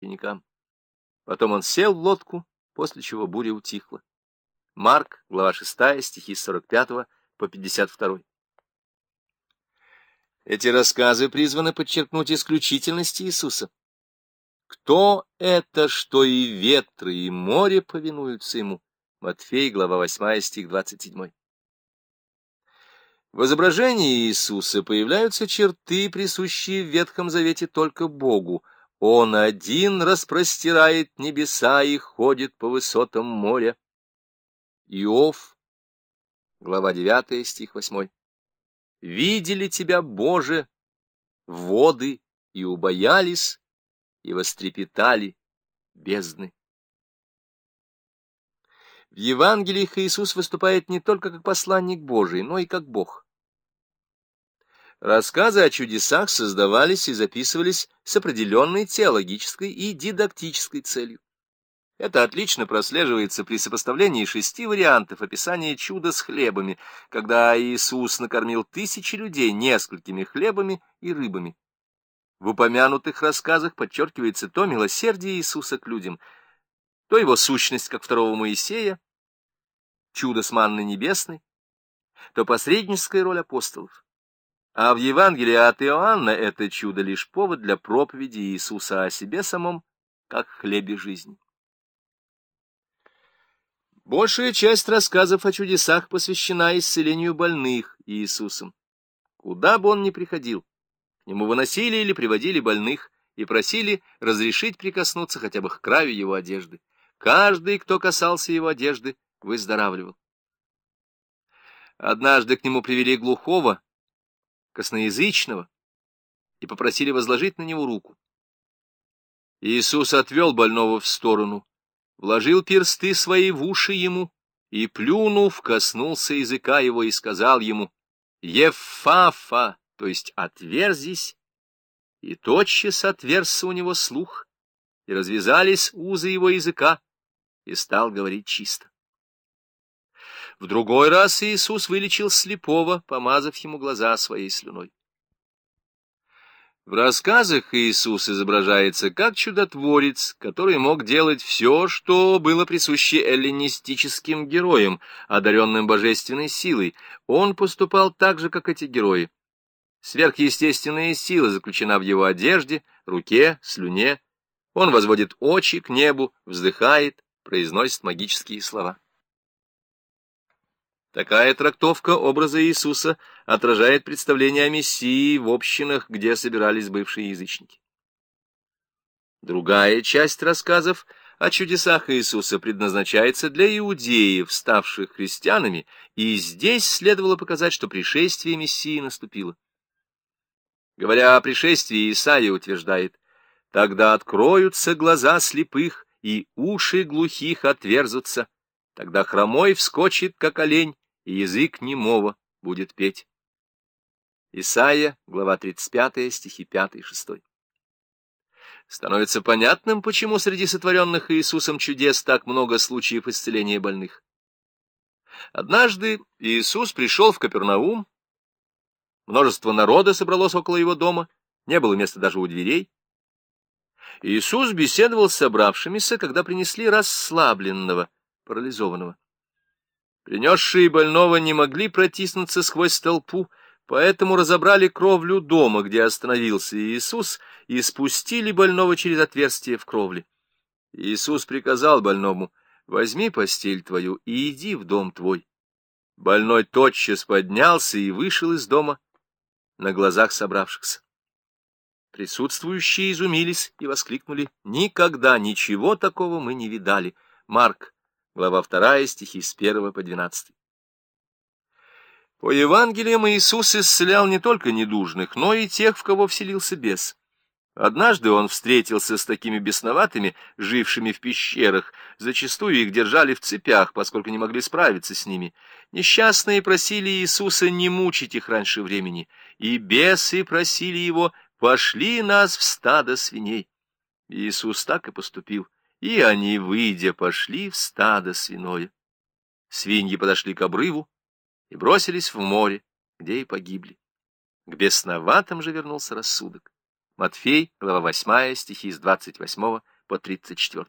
ученикам. Потом он сел в лодку, после чего буря утихла. Марк, глава 6, стихи с 45 по 52. Эти рассказы призваны подчеркнуть исключительность Иисуса. Кто это, что и ветры, и море повинуются ему? Матфей, глава 8, стих 27. В изображении Иисуса появляются черты, присущие в Ветхом Завете только Богу. Он один распростирает небеса и ходит по высотам моря. Иов, глава 9, стих 8. «Видели тебя, Боже, воды, и убоялись, и вострепетали бездны». В Евангелиях Иисус выступает не только как посланник Божий, но и как Бог. Рассказы о чудесах создавались и записывались с определенной теологической и дидактической целью. Это отлично прослеживается при сопоставлении шести вариантов описания чуда с хлебами, когда Иисус накормил тысячи людей несколькими хлебами и рыбами. В упомянутых рассказах подчеркивается то милосердие Иисуса к людям, то его сущность, как второго Моисея, чудо с манной небесной, то посредническая роль апостолов. А в Евангелии от Иоанна это чудо лишь повод для проповеди Иисуса о себе самом, как хлебе жизни. Большая часть рассказов о чудесах посвящена исцелению больных Иисусом. Куда бы он ни приходил, к нему выносили или приводили больных и просили разрешить прикоснуться хотя бы к краю его одежды. Каждый, кто касался его одежды, выздоравливал. Однажды к нему привели глухого, косноязычного, и попросили возложить на него руку. Иисус отвел больного в сторону, вложил персты свои в уши ему и, плюнув, коснулся языка его и сказал ему «Ефафа», то есть «отверзись», и тотчас отверзся у него слух, и развязались узы его языка, и стал говорить чисто. В другой раз Иисус вылечил слепого, помазав ему глаза своей слюной. В рассказах Иисус изображается как чудотворец, который мог делать все, что было присуще эллинистическим героям, одаренным божественной силой. Он поступал так же, как эти герои. Сверхъестественная сила заключена в его одежде, руке, слюне. Он возводит очи к небу, вздыхает, произносит магические слова. Такая трактовка образа Иисуса отражает представление о Мессии в общинах, где собирались бывшие язычники. Другая часть рассказов о чудесах Иисуса предназначается для иудеев, ставших христианами, и здесь следовало показать, что пришествие Мессии наступило. Говоря о пришествии, Исаия утверждает, «Тогда откроются глаза слепых, и уши глухих отверзутся, тогда хромой вскочит, как олень, и язык немого будет петь. Исайя, глава 35, стихи 5 и 6. Становится понятным, почему среди сотворенных Иисусом чудес так много случаев исцеления больных. Однажды Иисус пришел в Капернаум, множество народа собралось около его дома, не было места даже у дверей. Иисус беседовал с собравшимися, когда принесли расслабленного, парализованного. Принесшие больного не могли протиснуться сквозь толпу, поэтому разобрали кровлю дома, где остановился Иисус, и спустили больного через отверстие в кровле. Иисус приказал больному, возьми постель твою и иди в дом твой. Больной тотчас поднялся и вышел из дома на глазах собравшихся. Присутствующие изумились и воскликнули, «Никогда ничего такого мы не видали!» Марк глава 2, стихи с 1 по 12. По Евангелиям Иисус исцелял не только недужных, но и тех, в кого вселился бес. Однажды он встретился с такими бесноватыми, жившими в пещерах, зачастую их держали в цепях, поскольку не могли справиться с ними. Несчастные просили Иисуса не мучить их раньше времени, и бесы просили его «пошли нас в стадо свиней». Иисус так и поступил и они, выйдя, пошли в стадо свиное. Свиньи подошли к обрыву и бросились в море, где и погибли. К бесноватым же вернулся рассудок. Матфей, глава 8, стихи с 28 по 34.